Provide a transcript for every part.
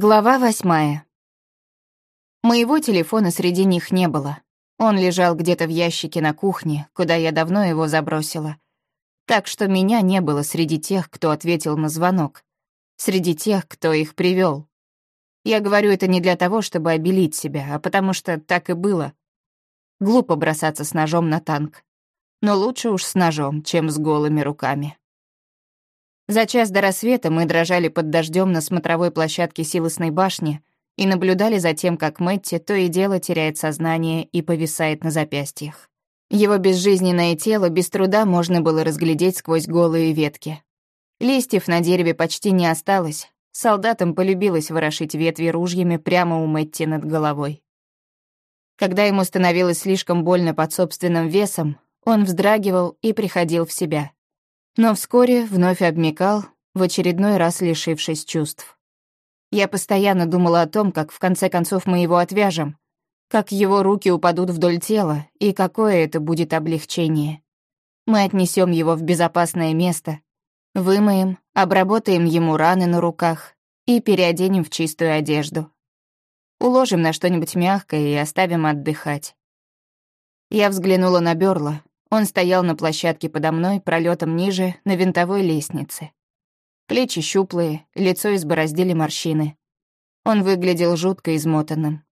Глава восьмая. Моего телефона среди них не было. Он лежал где-то в ящике на кухне, куда я давно его забросила. Так что меня не было среди тех, кто ответил на звонок. Среди тех, кто их привел. Я говорю это не для того, чтобы обелить себя, а потому что так и было. Глупо бросаться с ножом на танк. Но лучше уж с ножом, чем с голыми руками. За час до рассвета мы дрожали под дождем на смотровой площадке силосной башни и наблюдали за тем, как Мэтти то и дело теряет сознание и повисает на запястьях. Его безжизненное тело без труда можно было разглядеть сквозь голые ветки. Листьев на дереве почти не осталось. Солдатам полюбилось ворошить ветви ружьями прямо у Мэтти над головой. Когда ему становилось слишком больно под собственным весом, он вздрагивал и приходил в себя но вскоре вновь обмекал, в очередной раз лишившись чувств. Я постоянно думала о том, как в конце концов мы его отвяжем, как его руки упадут вдоль тела и какое это будет облегчение. Мы отнесем его в безопасное место, вымоем, обработаем ему раны на руках и переоденем в чистую одежду. Уложим на что-нибудь мягкое и оставим отдыхать. Я взглянула на Бёрла, он стоял на площадке подо мной, пролетом ниже, на винтовой лестнице. Плечи щуплые, лицо избороздили морщины. Он выглядел жутко измотанным.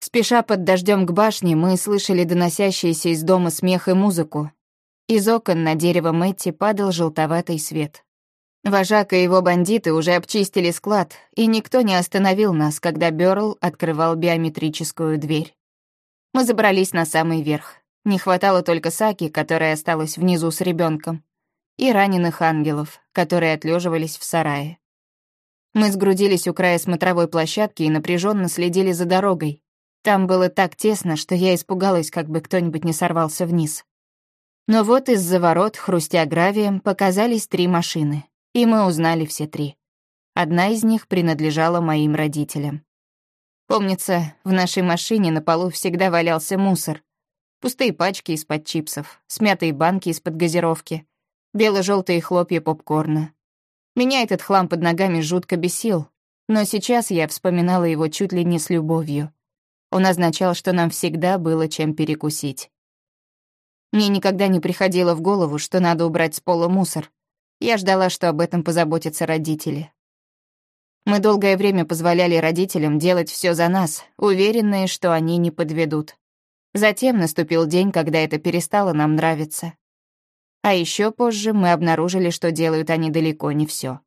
Спеша под дождем к башне, мы слышали доносящиеся из дома смех и музыку. Из окон на дерево Мэтти падал желтоватый свет. Вожак и его бандиты уже обчистили склад, и никто не остановил нас, когда Бёрл открывал биометрическую дверь. Мы забрались на самый верх. Не хватало только Саки, которая осталась внизу с ребенком, и раненых ангелов, которые отлеживались в сарае. Мы сгрудились у края смотровой площадки и напряженно следили за дорогой. Там было так тесно, что я испугалась, как бы кто-нибудь не сорвался вниз. Но вот из-за ворот, хрустя гравием, показались три машины, и мы узнали все три. Одна из них принадлежала моим родителям. Помнится, в нашей машине на полу всегда валялся мусор, Пустые пачки из-под чипсов, смятые банки из-под газировки, бело-желтые хлопья попкорна. Меня этот хлам под ногами жутко бесил, но сейчас я вспоминала его чуть ли не с любовью. Он означал, что нам всегда было чем перекусить. Мне никогда не приходило в голову, что надо убрать с пола мусор. Я ждала, что об этом позаботятся родители. Мы долгое время позволяли родителям делать все за нас, уверенные, что они не подведут. Затем наступил день, когда это перестало нам нравиться. А еще позже мы обнаружили, что делают они далеко не все.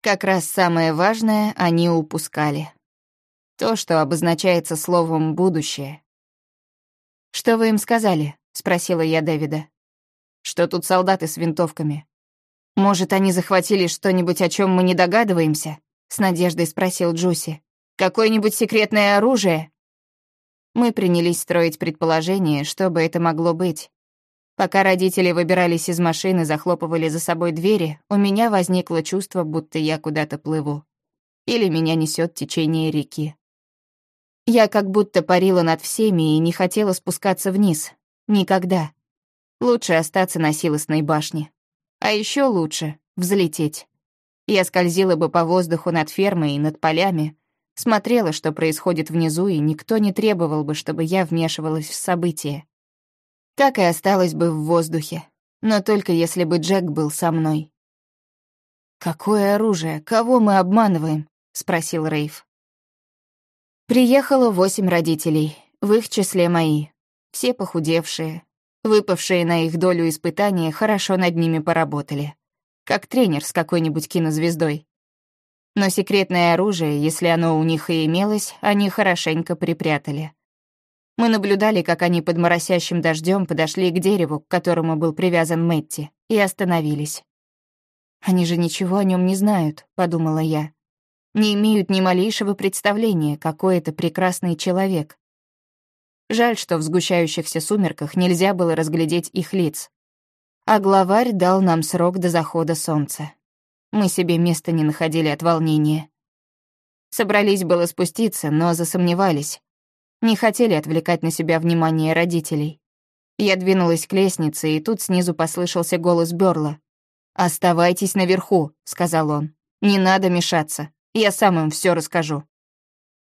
Как раз самое важное они упускали. То, что обозначается словом «будущее». «Что вы им сказали?» — спросила я Дэвида. «Что тут солдаты с винтовками?» «Может, они захватили что-нибудь, о чем мы не догадываемся?» — с надеждой спросил Джуси. «Какое-нибудь секретное оружие?» Мы принялись строить предположение, что бы это могло быть. Пока родители выбирались из машины, захлопывали за собой двери, у меня возникло чувство, будто я куда-то плыву. Или меня несет течение реки. Я как будто парила над всеми и не хотела спускаться вниз. Никогда. Лучше остаться на силосной башне. А еще лучше — взлететь. Я скользила бы по воздуху над фермой и над полями, Смотрела, что происходит внизу, и никто не требовал бы, чтобы я вмешивалась в события. Так и осталось бы в воздухе, но только если бы Джек был со мной. «Какое оружие? Кого мы обманываем?» — спросил Рейв. Приехало восемь родителей, в их числе мои. Все похудевшие. Выпавшие на их долю испытания хорошо над ними поработали. Как тренер с какой-нибудь кинозвездой. Но секретное оружие, если оно у них и имелось, они хорошенько припрятали. Мы наблюдали, как они под моросящим дождем подошли к дереву, к которому был привязан Мэтти, и остановились. «Они же ничего о нем не знают», — подумала я. «Не имеют ни малейшего представления, какой это прекрасный человек». Жаль, что в сгущающихся сумерках нельзя было разглядеть их лиц. А главарь дал нам срок до захода солнца. Мы себе места не находили от волнения. Собрались было спуститься, но засомневались. Не хотели отвлекать на себя внимание родителей. Я двинулась к лестнице, и тут снизу послышался голос Бёрла. «Оставайтесь наверху», — сказал он. «Не надо мешаться. Я сам им все расскажу».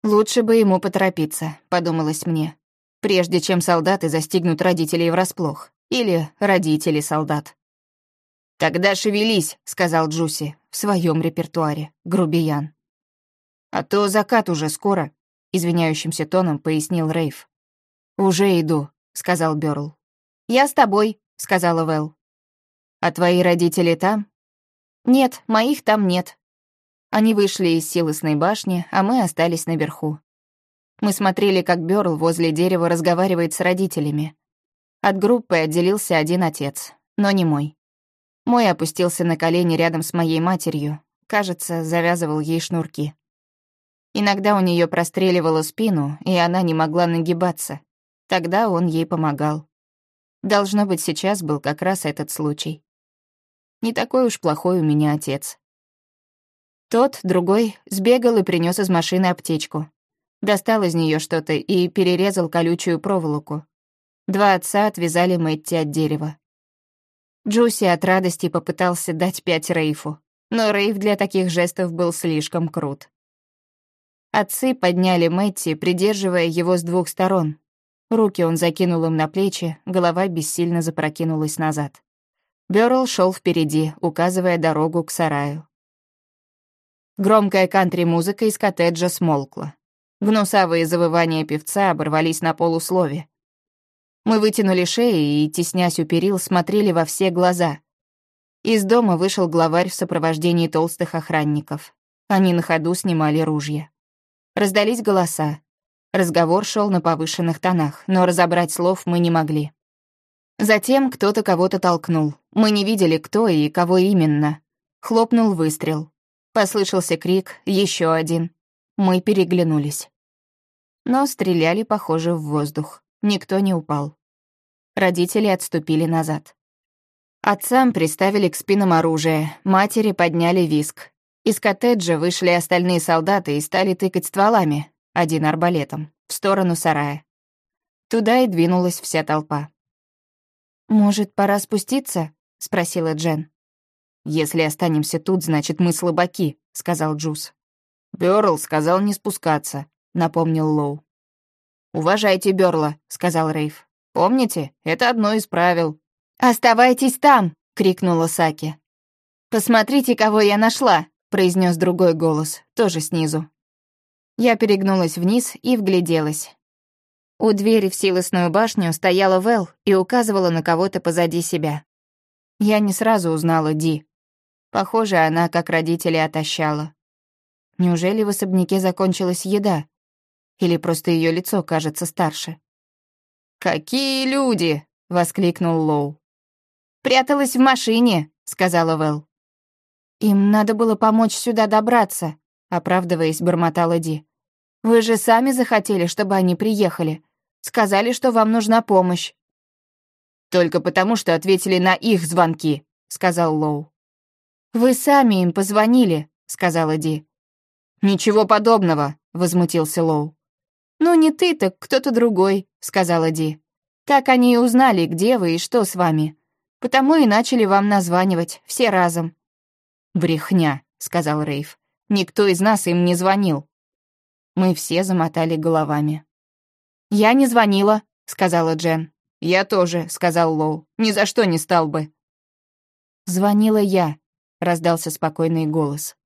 «Лучше бы ему поторопиться», — подумалось мне, прежде чем солдаты застигнут родителей врасплох. Или родители солдат. «Тогда шевелись», — сказал Джуси в своем репертуаре, грубиян. «А то закат уже скоро», — извиняющимся тоном пояснил Рейв. «Уже иду», — сказал Бёрл. «Я с тобой», — сказала Вэл. «А твои родители там?» «Нет, моих там нет». Они вышли из силосной башни, а мы остались наверху. Мы смотрели, как Бёрл возле дерева разговаривает с родителями. От группы отделился один отец, но не мой. Мой опустился на колени рядом с моей матерью, кажется, завязывал ей шнурки. Иногда у нее простреливало спину, и она не могла нагибаться. Тогда он ей помогал. Должно быть, сейчас был как раз этот случай. Не такой уж плохой у меня отец. Тот, другой, сбегал и принес из машины аптечку. Достал из нее что-то и перерезал колючую проволоку. Два отца отвязали Мэтти от дерева. Джуси от радости попытался дать пять Рейфу, но Рейф для таких жестов был слишком крут. Отцы подняли Мэтти, придерживая его с двух сторон. Руки он закинул им на плечи, голова бессильно запрокинулась назад. Бёрл шел впереди, указывая дорогу к сараю. Громкая кантри-музыка из коттеджа смолкла. Гнусавые завывания певца оборвались на полуслове. Мы вытянули шеи и, теснясь у перил, смотрели во все глаза. Из дома вышел главарь в сопровождении толстых охранников. Они на ходу снимали ружья. Раздались голоса. Разговор шел на повышенных тонах, но разобрать слов мы не могли. Затем кто-то кого-то толкнул. Мы не видели, кто и кого именно. Хлопнул выстрел. Послышался крик, еще один. Мы переглянулись. Но стреляли, похоже, в воздух. Никто не упал. Родители отступили назад. Отцам приставили к спинам оружие, матери подняли виск. Из коттеджа вышли остальные солдаты и стали тыкать стволами, один арбалетом, в сторону сарая. Туда и двинулась вся толпа. «Может, пора спуститься?» — спросила Джен. «Если останемся тут, значит, мы слабаки», — сказал Джуз. «Бёрл сказал не спускаться», — напомнил Лоу. «Уважайте Бёрла», — сказал Рейв. «Помните, это одно из правил». «Оставайтесь там!» — крикнула Саки. «Посмотрите, кого я нашла!» — произнес другой голос, тоже снизу. Я перегнулась вниз и вгляделась. У двери в силосную башню стояла Вэл и указывала на кого-то позади себя. Я не сразу узнала Ди. Похоже, она, как родители, отощала. Неужели в особняке закончилась еда? Или просто ее лицо кажется старше? «Какие люди!» — воскликнул Лоу. «Пряталась в машине», — сказала Вэл. «Им надо было помочь сюда добраться», — оправдываясь, бормотала Ди. «Вы же сами захотели, чтобы они приехали. Сказали, что вам нужна помощь». «Только потому, что ответили на их звонки», — сказал Лоу. «Вы сами им позвонили», — сказала Ди. «Ничего подобного», — возмутился Лоу. «Ну, не ты, так кто-то другой», — сказала Ди. «Так они и узнали, где вы и что с вами. Потому и начали вам названивать, все разом». «Брехня», — сказал Рейв. «Никто из нас им не звонил». Мы все замотали головами. «Я не звонила», — сказала Джен. «Я тоже», — сказал Лоу. «Ни за что не стал бы». «Звонила я», — раздался спокойный голос.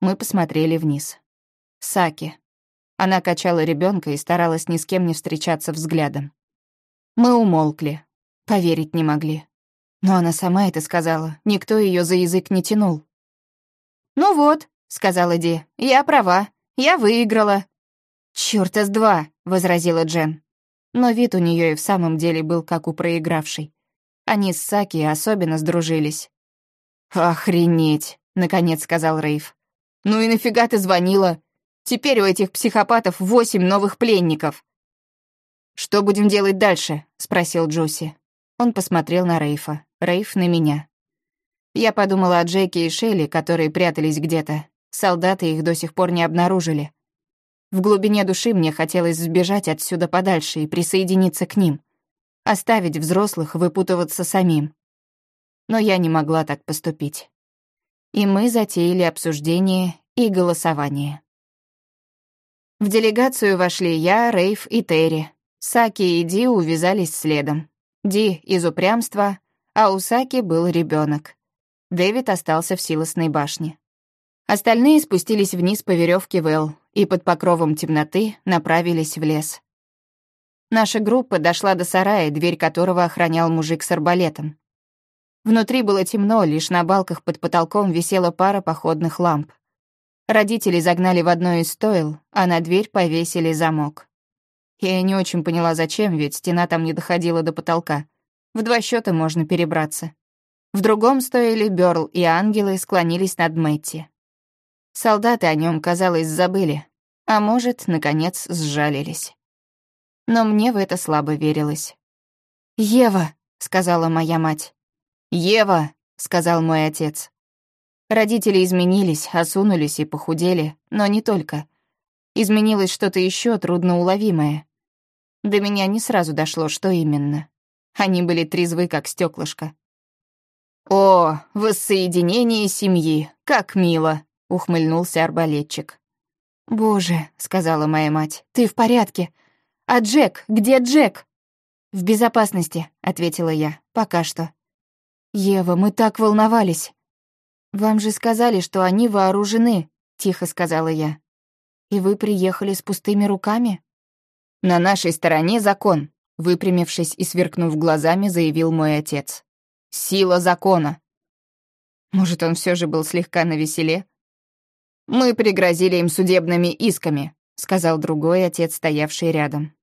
Мы посмотрели вниз. Саки. Она качала ребенка и старалась ни с кем не встречаться взглядом. Мы умолкли, поверить не могли. Но она сама это сказала, никто ее за язык не тянул. «Ну вот», — сказала Ди, — «я права, я выиграла». «Чёрта с два», — возразила Джен. Но вид у нее и в самом деле был как у проигравшей. Они с Саки особенно сдружились. «Охренеть», — наконец сказал Рейв. «Ну и нафига ты звонила? Теперь у этих психопатов восемь новых пленников». «Что будем делать дальше?» — спросил Джуси. Он посмотрел на Рейфа, Рейф на меня. Я подумала о Джеке и Шелли, которые прятались где-то. Солдаты их до сих пор не обнаружили. В глубине души мне хотелось сбежать отсюда подальше и присоединиться к ним. Оставить взрослых выпутываться самим. Но я не могла так поступить. И мы затеяли обсуждение и голосование. В делегацию вошли я, Рейв и Терри. Саки и Ди увязались следом. Ди из упрямства, а у Саки был ребенок. Дэвид остался в силосной башне. Остальные спустились вниз по веревке Вэл и под покровом темноты направились в лес. Наша группа дошла до сарая, дверь которого охранял мужик с арбалетом. Внутри было темно, лишь на балках под потолком висела пара походных ламп. Родители загнали в одно из стоил, а на дверь повесили замок. Я не очень поняла, зачем, ведь стена там не доходила до потолка. В два счета можно перебраться. В другом стояли Бёрл и ангелы склонились над Мэтти. Солдаты о нем, казалось, забыли, а может, наконец, сжалились. Но мне в это слабо верилось. «Ева», — сказала моя мать. «Ева», — сказал мой отец. Родители изменились, осунулись и похудели, но не только. Изменилось что-то еще трудноуловимое. До меня не сразу дошло, что именно. Они были трезвы, как стеклышко. «О, воссоединение семьи, как мило!» — ухмыльнулся арбалетчик. «Боже», — сказала моя мать, — «ты в порядке? А Джек? Где Джек?» «В безопасности», — ответила я, — «пока что». «Ева, мы так волновались». «Вам же сказали, что они вооружены», — тихо сказала я. «И вы приехали с пустыми руками?» «На нашей стороне закон», — выпрямившись и сверкнув глазами, заявил мой отец. Сила закона. Может, он все же был слегка навеселе? Мы пригрозили им судебными исками, сказал другой отец, стоявший рядом.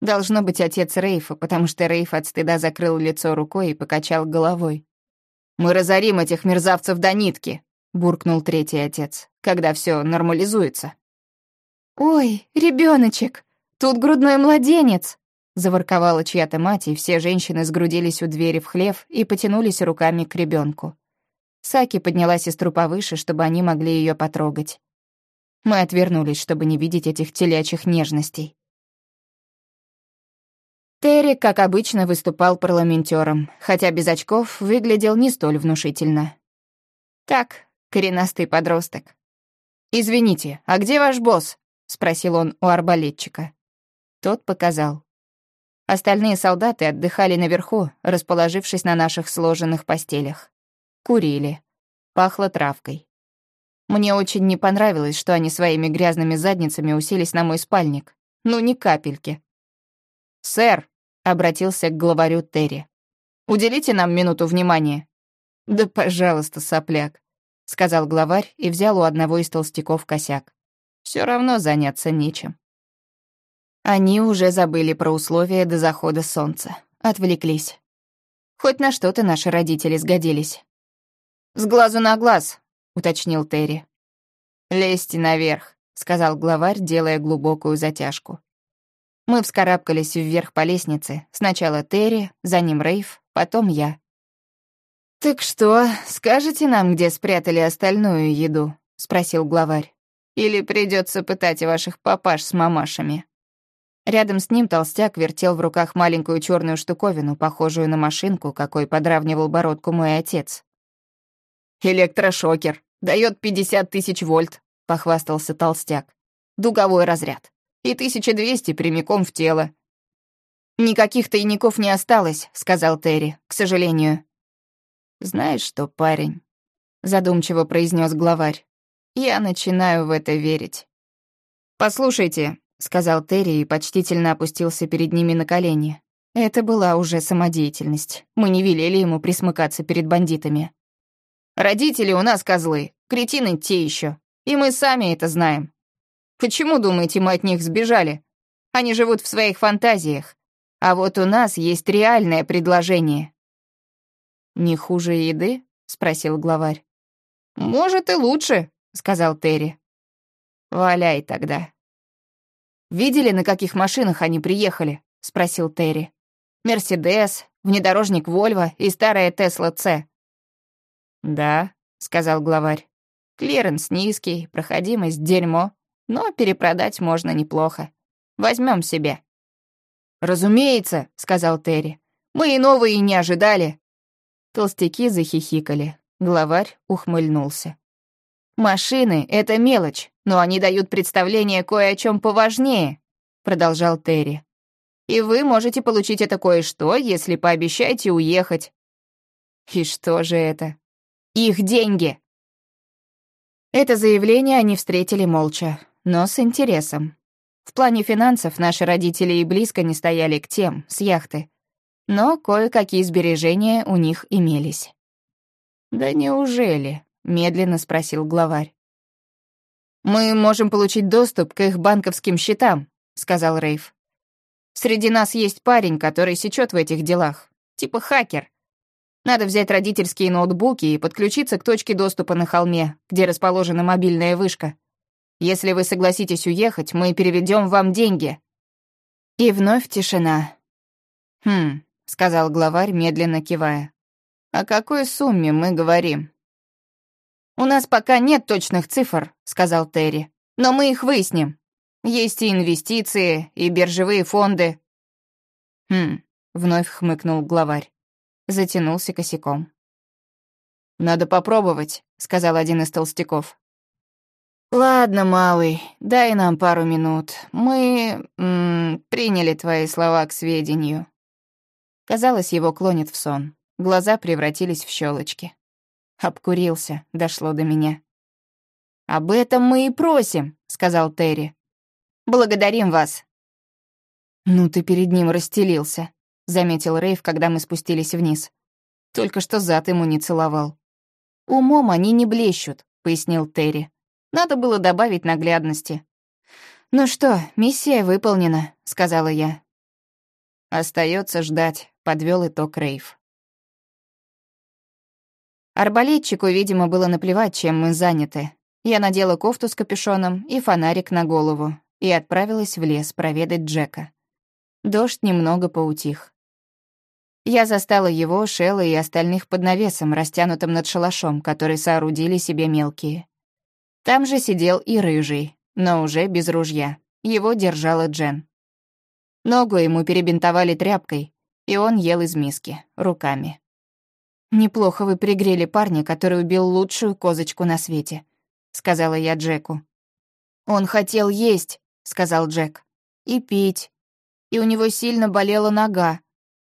Должно быть отец Рейфа, потому что Рейф от стыда закрыл лицо рукой и покачал головой. «Мы разорим этих мерзавцев до нитки», — буркнул третий отец, «когда все нормализуется». «Ой, ребеночек, тут грудной младенец», Заворковала чья-то мать, и все женщины сгрудились у двери в хлев и потянулись руками к ребенку. Саки поднялась из трупа выше, чтобы они могли ее потрогать. Мы отвернулись, чтобы не видеть этих телячьих нежностей. Терри, как обычно, выступал парламентером, хотя без очков выглядел не столь внушительно. Так, коренастый подросток. «Извините, а где ваш босс?» — спросил он у арбалетчика. Тот показал. Остальные солдаты отдыхали наверху, расположившись на наших сложенных постелях. Курили. Пахло травкой. Мне очень не понравилось, что они своими грязными задницами уселись на мой спальник. Ну, ни капельки. «Сэр», — обратился к главарю Терри, — «уделите нам минуту внимания». «Да, пожалуйста, сопляк», — сказал главарь и взял у одного из толстяков косяк. Все равно заняться нечем». Они уже забыли про условия до захода солнца. Отвлеклись. Хоть на что-то наши родители сгодились. «С глазу на глаз», — уточнил Терри. «Лезьте наверх», — сказал главарь, делая глубокую затяжку. Мы вскарабкались вверх по лестнице. Сначала Терри, за ним Рейв, потом я. «Так что, скажете нам, где спрятали остальную еду?» — спросил главарь. «Или придется пытать ваших папаш с мамашами?» Рядом с ним толстяк вертел в руках маленькую черную штуковину, похожую на машинку, какой подравнивал бородку мой отец. «Электрошокер. дает 50 тысяч вольт», — похвастался толстяк. «Дуговой разряд. И 1200 прямиком в тело». «Никаких тайников не осталось», — сказал Терри, — «к сожалению». «Знаешь что, парень?» — задумчиво произнес главарь. «Я начинаю в это верить». «Послушайте», — сказал Терри и почтительно опустился перед ними на колени. Это была уже самодеятельность. Мы не велели ему присмыкаться перед бандитами. «Родители у нас козлы, кретины те еще, и мы сами это знаем. Почему, думаете, мы от них сбежали? Они живут в своих фантазиях. А вот у нас есть реальное предложение». «Не хуже еды?» — спросил главарь. «Может, и лучше», — сказал Терри. «Валяй тогда», «Видели, на каких машинах они приехали?» — спросил Терри. «Мерседес, внедорожник Вольво и старая Тесла Ц». «Да», — сказал главарь. «Клиренс низкий, проходимость — дерьмо, но перепродать можно неплохо. Возьмем себе». «Разумеется», — сказал Терри. «Мы и новые не ожидали». Толстяки захихикали. Главарь ухмыльнулся. «Машины — это мелочь, но они дают представление кое о чем поважнее», — продолжал Терри. «И вы можете получить это кое-что, если пообещаете уехать». «И что же это?» «Их деньги!» Это заявление они встретили молча, но с интересом. В плане финансов наши родители и близко не стояли к тем, с яхты. Но кое-какие сбережения у них имелись. «Да неужели?» — медленно спросил главарь. «Мы можем получить доступ к их банковским счетам», — сказал Рейв. «Среди нас есть парень, который сечет в этих делах. Типа хакер. Надо взять родительские ноутбуки и подключиться к точке доступа на холме, где расположена мобильная вышка. Если вы согласитесь уехать, мы переведем вам деньги». И вновь тишина. «Хм», — сказал главарь, медленно кивая. «О какой сумме мы говорим?» «У нас пока нет точных цифр», — сказал Терри. «Но мы их выясним. Есть и инвестиции, и биржевые фонды». «Хм», — вновь хмыкнул главарь затянулся косяком. «Надо попробовать», — сказал один из толстяков. «Ладно, малый, дай нам пару минут. Мы м -м, приняли твои слова к сведению». Казалось, его клонит в сон. Глаза превратились в щелочки. Обкурился, дошло до меня. «Об этом мы и просим», — сказал Терри. «Благодарим вас». «Ну ты перед ним расстелился», — заметил Рейв, когда мы спустились вниз. «Только что зад ему не целовал». «Умом они не блещут», — пояснил Терри. «Надо было добавить наглядности». «Ну что, миссия выполнена», — сказала я. Остается ждать», — подвел итог Рейв. Арбалетчику, видимо, было наплевать, чем мы заняты. Я надела кофту с капюшоном и фонарик на голову и отправилась в лес проведать Джека. Дождь немного поутих. Я застала его, Шелла и остальных под навесом, растянутым над шалашом, который соорудили себе мелкие. Там же сидел и Рыжий, но уже без ружья. Его держала Джен. Ногу ему перебинтовали тряпкой, и он ел из миски, руками. «Неплохо вы пригрели парня, который убил лучшую козочку на свете», — сказала я Джеку. «Он хотел есть», — сказал Джек, — «и пить. И у него сильно болела нога,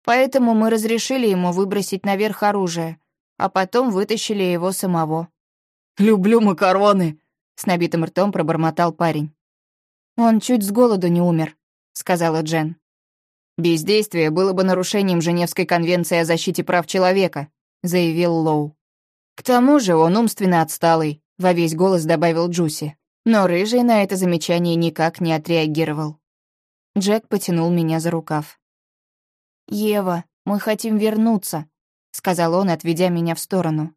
Поэтому мы разрешили ему выбросить наверх оружие, а потом вытащили его самого. «Люблю макароны!» — с набитым ртом пробормотал парень. «Он чуть с голоду не умер», — сказала Джен. «Бездействие было бы нарушением Женевской конвенции о защите прав человека», — заявил Лоу. «К тому же он умственно отсталый», — во весь голос добавил Джуси. Но Рыжий на это замечание никак не отреагировал. Джек потянул меня за рукав. «Ева, мы хотим вернуться», — сказал он, отведя меня в сторону.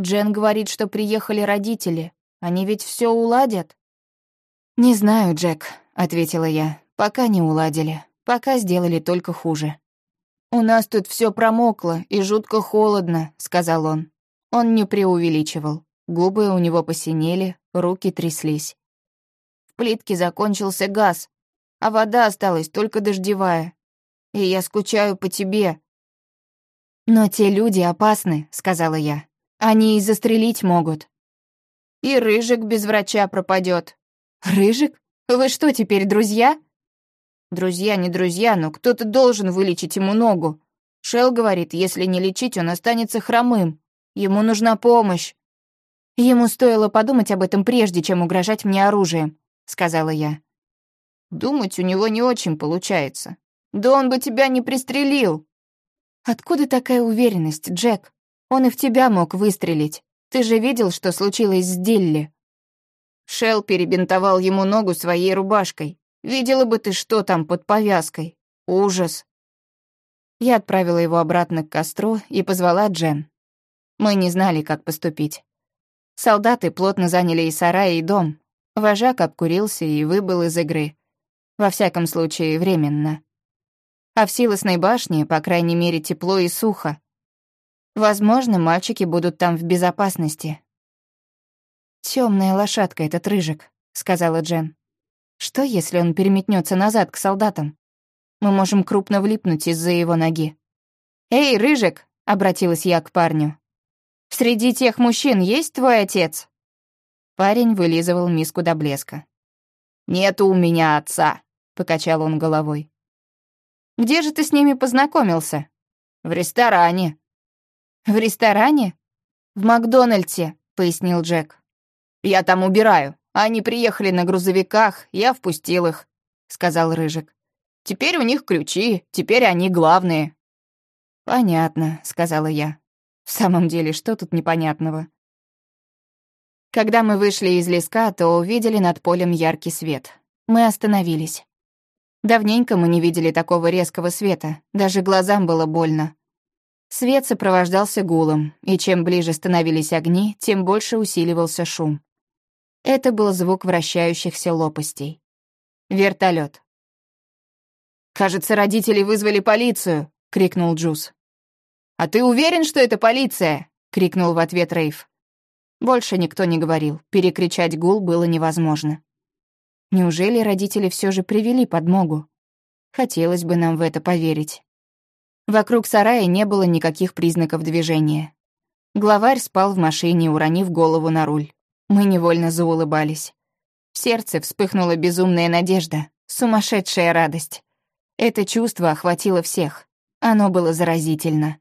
«Джен говорит, что приехали родители. Они ведь все уладят?» «Не знаю, Джек», — ответила я. «Пока не уладили. Пока сделали только хуже». «У нас тут все промокло и жутко холодно», — сказал он. Он не преувеличивал. Губы у него посинели, руки тряслись. В плитке закончился газ, а вода осталась только дождевая и я скучаю по тебе». «Но те люди опасны», — сказала я. «Они и застрелить могут». «И Рыжик без врача пропадет. «Рыжик? Вы что, теперь друзья?» «Друзья не друзья, но кто-то должен вылечить ему ногу. Шел говорит, если не лечить, он останется хромым. Ему нужна помощь». «Ему стоило подумать об этом прежде, чем угрожать мне оружием», — сказала я. «Думать у него не очень получается. Да он бы тебя не пристрелил!» «Откуда такая уверенность, Джек? Он и в тебя мог выстрелить. Ты же видел, что случилось с Дилли?» Шел перебинтовал ему ногу своей рубашкой. Видела бы ты, что там под повязкой. Ужас. Я отправила его обратно к костру и позвала Джен. Мы не знали, как поступить. Солдаты плотно заняли и сарай, и дом. Вожак обкурился и выбыл из игры. Во всяком случае, временно а в Силосной башне, по крайней мере, тепло и сухо. Возможно, мальчики будут там в безопасности. Темная лошадка этот рыжик», — сказала Джен. «Что, если он переметнется назад к солдатам? Мы можем крупно влипнуть из-за его ноги». «Эй, рыжик!» — обратилась я к парню. «Среди тех мужчин есть твой отец?» Парень вылизывал миску до блеска. «Нету у меня отца», — покачал он головой. «Где же ты с ними познакомился?» «В ресторане». «В ресторане?» «В Макдональдсе», — пояснил Джек. «Я там убираю. Они приехали на грузовиках, я впустил их», — сказал Рыжик. «Теперь у них ключи, теперь они главные». «Понятно», — сказала я. «В самом деле, что тут непонятного?» Когда мы вышли из леска, то увидели над полем яркий свет. Мы остановились. Давненько мы не видели такого резкого света, даже глазам было больно. Свет сопровождался гулом, и чем ближе становились огни, тем больше усиливался шум. Это был звук вращающихся лопастей. Вертолет. «Кажется, родители вызвали полицию!» — крикнул Джуз. «А ты уверен, что это полиция?» — крикнул в ответ Рейв. Больше никто не говорил, перекричать гул было невозможно. Неужели родители все же привели подмогу? Хотелось бы нам в это поверить. Вокруг сарая не было никаких признаков движения. Главарь спал в машине, уронив голову на руль. Мы невольно заулыбались. В сердце вспыхнула безумная надежда, сумасшедшая радость. Это чувство охватило всех. Оно было заразительно.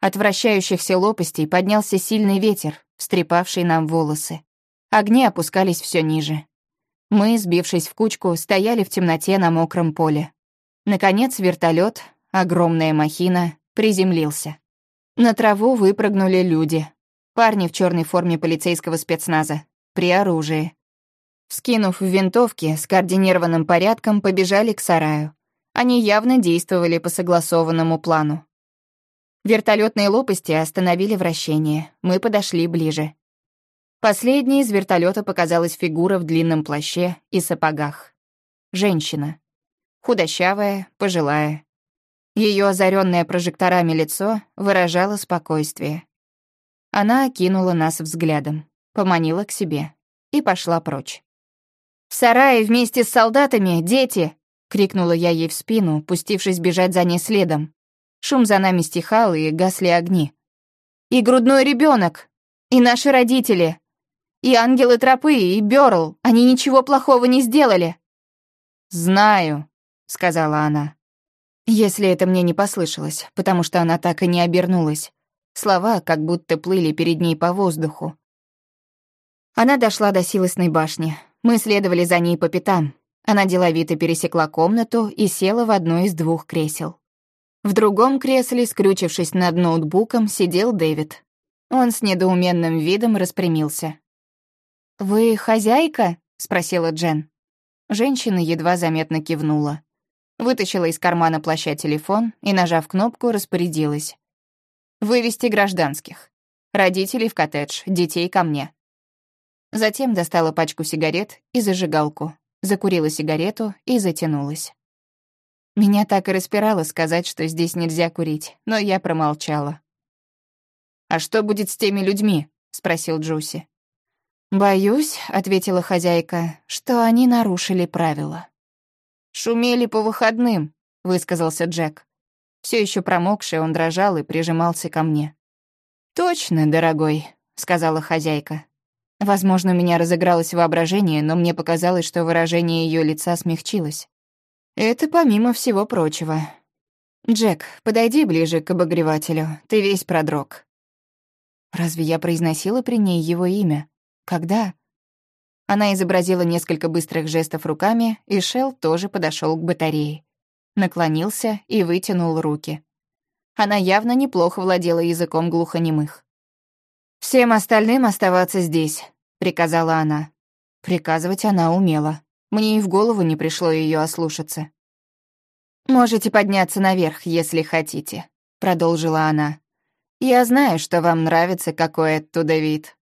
От вращающихся лопастей поднялся сильный ветер, встрепавший нам волосы. Огни опускались все ниже. Мы, сбившись в кучку, стояли в темноте на мокром поле. Наконец вертолет, огромная махина, приземлился. На траву выпрыгнули люди. Парни в черной форме полицейского спецназа, при оружии. Скинув винтовки, с координированным порядком побежали к сараю. Они явно действовали по согласованному плану. Вертолетные лопасти остановили вращение. Мы подошли ближе. Последней из вертолета показалась фигура в длинном плаще и сапогах. Женщина. Худощавая, пожилая. Ее озаренное прожекторами лицо выражало спокойствие. Она окинула нас взглядом, поманила к себе и пошла прочь. «В сарае вместе с солдатами дети!» — крикнула я ей в спину, пустившись бежать за ней следом. Шум за нами стихал, и гасли огни. «И грудной ребенок, И наши родители! И ангелы тропы, и Бёрл! Они ничего плохого не сделали!» «Знаю», — сказала она. Если это мне не послышалось, потому что она так и не обернулась. Слова как будто плыли перед ней по воздуху. Она дошла до силосной башни. Мы следовали за ней по пятам. Она деловито пересекла комнату и села в одно из двух кресел. В другом кресле, скрючившись над ноутбуком, сидел Дэвид. Он с недоуменным видом распрямился. «Вы хозяйка?» — спросила Джен. Женщина едва заметно кивнула. Вытащила из кармана плаща телефон и, нажав кнопку, распорядилась. «Вывести гражданских. Родителей в коттедж, детей ко мне». Затем достала пачку сигарет и зажигалку, закурила сигарету и затянулась. Меня так и распирало сказать, что здесь нельзя курить, но я промолчала. «А что будет с теми людьми?» — спросил Джуси. «Боюсь», — ответила хозяйка, — «что они нарушили правила». «Шумели по выходным», — высказался Джек. Все еще промокший, он дрожал и прижимался ко мне. «Точно, дорогой», — сказала хозяйка. Возможно, у меня разыгралось воображение, но мне показалось, что выражение ее лица смягчилось. Это помимо всего прочего. «Джек, подойди ближе к обогревателю, ты весь продрог». Разве я произносила при ней его имя? Когда? Она изобразила несколько быстрых жестов руками, и Шел тоже подошел к батарее. Наклонился и вытянул руки. Она явно неплохо владела языком глухонемых. «Всем остальным оставаться здесь», — приказала она. Приказывать она умела. Мне и в голову не пришло ее ослушаться. «Можете подняться наверх, если хотите», — продолжила она. «Я знаю, что вам нравится, какой оттуда вид.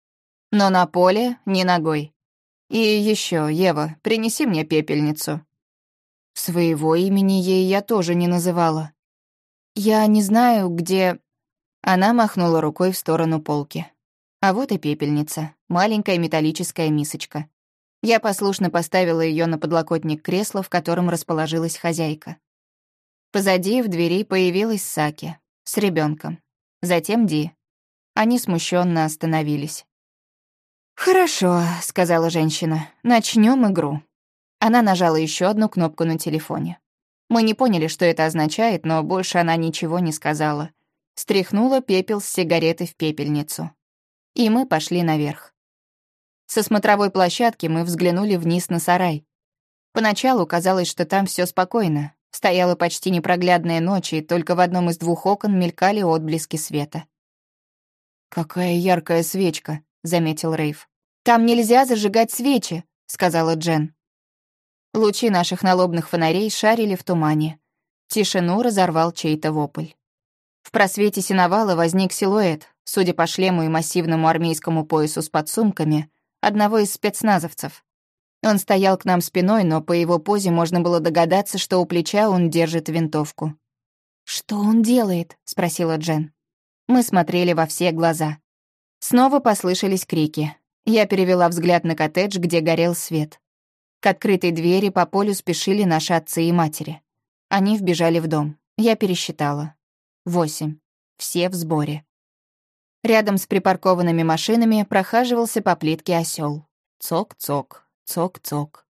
Но на поле не ногой. И еще, Ева, принеси мне пепельницу». Своего имени ей я тоже не называла. «Я не знаю, где...» Она махнула рукой в сторону полки. А вот и пепельница, маленькая металлическая мисочка. Я послушно поставила ее на подлокотник кресла, в котором расположилась хозяйка. Позади в двери появилась Саки с ребенком, затем Ди. Они смущенно остановились. «Хорошо», — сказала женщина. Начнем игру». Она нажала еще одну кнопку на телефоне. Мы не поняли, что это означает, но больше она ничего не сказала. Стряхнула пепел с сигареты в пепельницу. И мы пошли наверх. Со смотровой площадки мы взглянули вниз на сарай. Поначалу казалось, что там все спокойно. Стояла почти непроглядная ночь, и только в одном из двух окон мелькали отблески света. «Какая яркая свечка», — заметил Рейв. «Там нельзя зажигать свечи», — сказала Джен. Лучи наших налобных фонарей шарили в тумане. Тишину разорвал чей-то вопль. В просвете синовала возник силуэт, судя по шлему и массивному армейскому поясу с подсумками, одного из спецназовцев. Он стоял к нам спиной, но по его позе можно было догадаться, что у плеча он держит винтовку. «Что он делает?» — спросила Джен. Мы смотрели во все глаза. Снова послышались крики. Я перевела взгляд на коттедж, где горел свет. К открытой двери по полю спешили наши отцы и матери. Они вбежали в дом. Я пересчитала. Восемь. Все в сборе. Рядом с припаркованными машинами прохаживался по плитке осел. Цок-цок, цок-цок.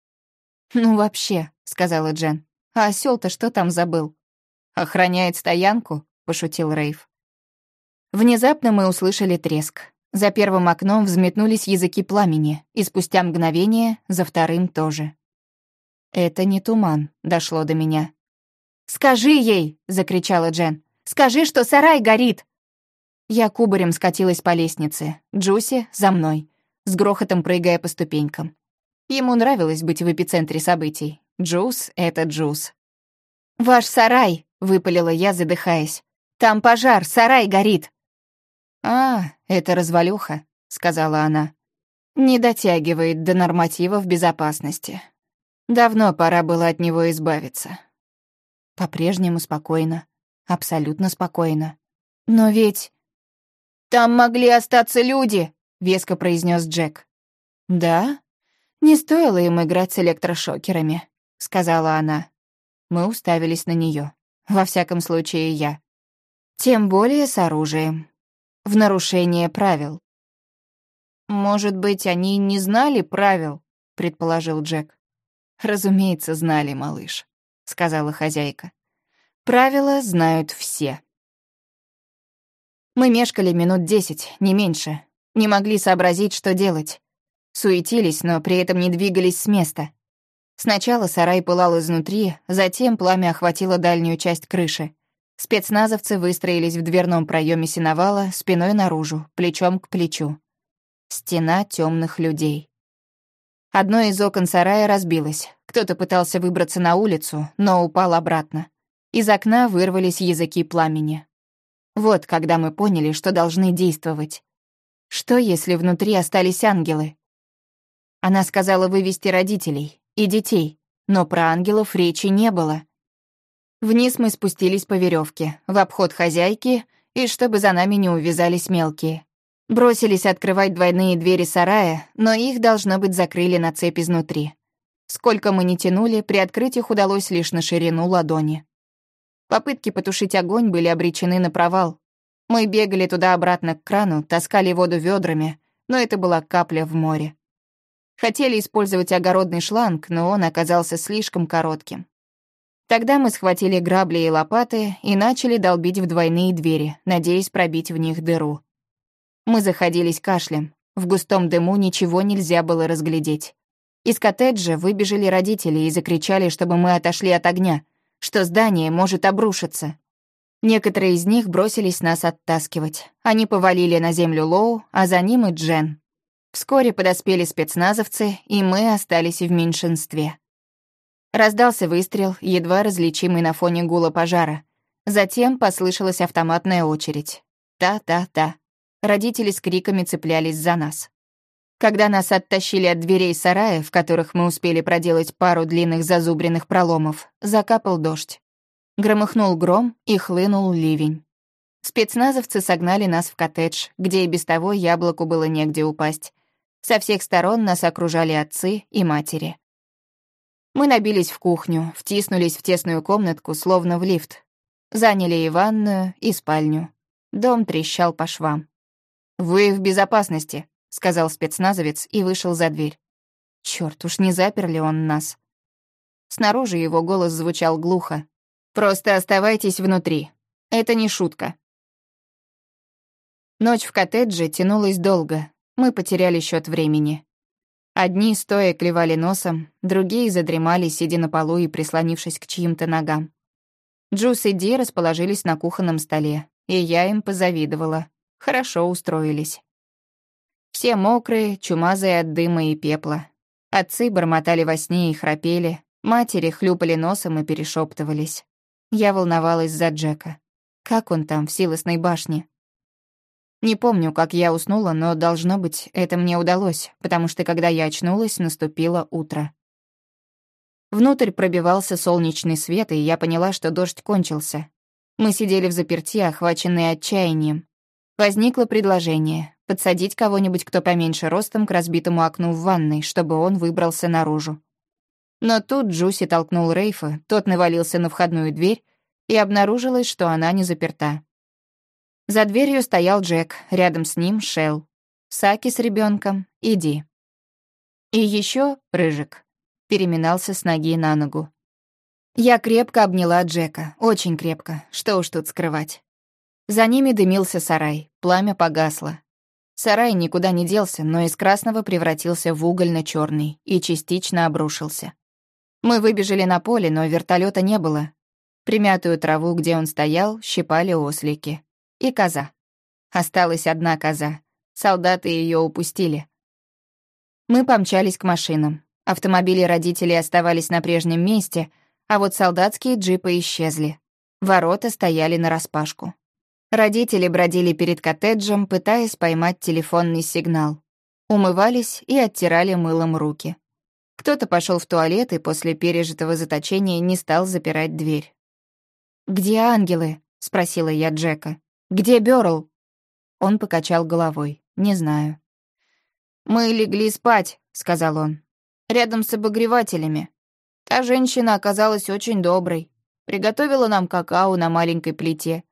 «Ну вообще», — сказала Джен. «А осел то что там забыл?» «Охраняет стоянку?» — пошутил Рейв. Внезапно мы услышали треск. За первым окном взметнулись языки пламени, и спустя мгновение за вторым тоже. «Это не туман», — дошло до меня. «Скажи ей!» — закричала Джен. «Скажи, что сарай горит!» Я кубарем скатилась по лестнице, Джуси за мной, с грохотом прыгая по ступенькам. Ему нравилось быть в эпицентре событий. Джус — это Джус. «Ваш сарай!» — выпалила я, задыхаясь. «Там пожар, сарай горит!» «А, эта развалюха», — сказала она. «Не дотягивает до нормативов безопасности. Давно пора было от него избавиться». По-прежнему спокойно, абсолютно спокойно. «Но ведь...» «Там могли остаться люди», — веско произнес Джек. «Да? Не стоило им играть с электрошокерами», — сказала она. Мы уставились на нее. Во всяком случае, я. Тем более с оружием в нарушение правил. «Может быть, они не знали правил?» — предположил Джек. «Разумеется, знали, малыш», — сказала хозяйка. «Правила знают все». Мы мешкали минут десять, не меньше. Не могли сообразить, что делать. Суетились, но при этом не двигались с места. Сначала сарай пылал изнутри, затем пламя охватило дальнюю часть крыши. Спецназовцы выстроились в дверном проеме сеновала, спиной наружу, плечом к плечу. Стена темных людей. Одно из окон сарая разбилось. Кто-то пытался выбраться на улицу, но упал обратно. Из окна вырвались языки пламени. Вот когда мы поняли, что должны действовать. Что, если внутри остались ангелы? Она сказала вывести родителей и детей, но про ангелов речи не было. Вниз мы спустились по веревке, в обход хозяйки, и чтобы за нами не увязались мелкие. Бросились открывать двойные двери сарая, но их, должно быть, закрыли на цепь изнутри. Сколько мы ни тянули, приоткрыть их удалось лишь на ширину ладони. Попытки потушить огонь были обречены на провал. Мы бегали туда-обратно к крану, таскали воду ведрами, но это была капля в море. Хотели использовать огородный шланг, но он оказался слишком коротким. Тогда мы схватили грабли и лопаты и начали долбить в двойные двери, надеясь пробить в них дыру. Мы заходились кашлем. В густом дыму ничего нельзя было разглядеть. Из коттеджа выбежали родители и закричали, чтобы мы отошли от огня, что здание может обрушиться. Некоторые из них бросились нас оттаскивать. Они повалили на землю Лоу, а за ним и Джен. Вскоре подоспели спецназовцы, и мы остались в меньшинстве. Раздался выстрел, едва различимый на фоне гула пожара. Затем послышалась автоматная очередь. Та-та-та. Родители с криками цеплялись за нас. Когда нас оттащили от дверей сарая, в которых мы успели проделать пару длинных зазубренных проломов, закапал дождь. Громыхнул гром и хлынул ливень. Спецназовцы согнали нас в коттедж, где и без того яблоку было негде упасть. Со всех сторон нас окружали отцы и матери. Мы набились в кухню, втиснулись в тесную комнатку, словно в лифт. Заняли и ванную, и спальню. Дом трещал по швам. «Вы в безопасности», — сказал спецназовец и вышел за дверь. Чёрт, уж не заперли он нас. Снаружи его голос звучал глухо. «Просто оставайтесь внутри. Это не шутка». Ночь в коттедже тянулась долго. Мы потеряли счет времени. Одни стоя клевали носом, другие задремали, сидя на полу и прислонившись к чьим-то ногам. Джус и Ди расположились на кухонном столе, и я им позавидовала. Хорошо устроились. Все мокрые, чумазые от дыма и пепла. Отцы бормотали во сне и храпели, матери хлюпали носом и перешептывались. Я волновалась за Джека. Как он там, в силосной башне? Не помню, как я уснула, но, должно быть, это мне удалось, потому что, когда я очнулась, наступило утро. Внутрь пробивался солнечный свет, и я поняла, что дождь кончился. Мы сидели в заперти, охваченные отчаянием. Возникло предложение — подсадить кого-нибудь, кто поменьше ростом, к разбитому окну в ванной, чтобы он выбрался наружу. Но тут Джуси толкнул Рейфа, тот навалился на входную дверь, и обнаружилось, что она не заперта. За дверью стоял Джек, рядом с ним — Шелл. Саки с ребенком, иди. И еще Рыжик. Переминался с ноги на ногу. Я крепко обняла Джека, очень крепко, что уж тут скрывать. За ними дымился сарай, пламя погасло. Сарай никуда не делся, но из красного превратился в угольно черный и частично обрушился. Мы выбежали на поле, но вертолета не было. Примятую траву, где он стоял, щипали ослики. И коза. Осталась одна коза. Солдаты ее упустили. Мы помчались к машинам. Автомобили родителей оставались на прежнем месте, а вот солдатские джипы исчезли. Ворота стояли нараспашку. Родители бродили перед коттеджем, пытаясь поймать телефонный сигнал. Умывались и оттирали мылом руки. Кто-то пошел в туалет и после пережитого заточения не стал запирать дверь. «Где ангелы?» — спросила я Джека. «Где Бёрл?» Он покачал головой. «Не знаю». «Мы легли спать», — сказал он. «Рядом с обогревателями. Та женщина оказалась очень доброй. Приготовила нам какао на маленькой плите.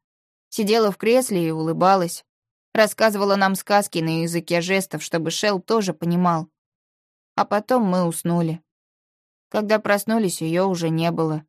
Сидела в кресле и улыбалась. Рассказывала нам сказки на языке жестов, чтобы Шел тоже понимал. А потом мы уснули. Когда проснулись, ее уже не было.